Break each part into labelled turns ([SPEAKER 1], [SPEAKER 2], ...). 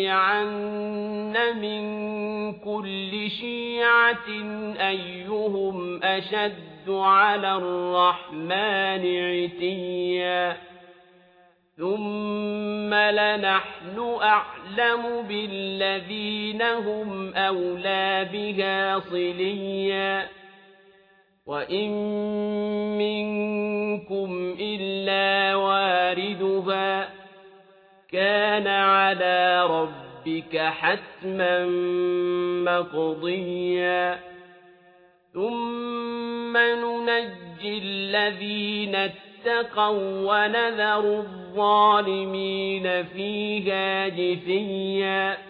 [SPEAKER 1] لننزعن من كل شيعة أيهم أشد على الرحمن عتيا ثم لنحن أعلم بالذين هم أولى بها صليا وإن منكم كان على ربك حتما مقضيا. ثم ننجي الذين اتقوا ونذر الظالمين فيها جثيا.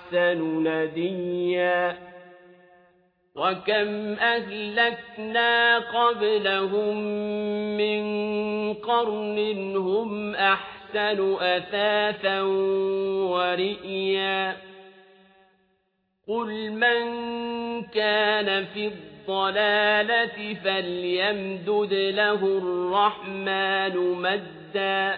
[SPEAKER 1] نديا. وكم أهلكنا قبلهم من قرن هم أحسن أثاثا ورئيا. قل من كان في الضلالة فليمدد له الرحمن مدا.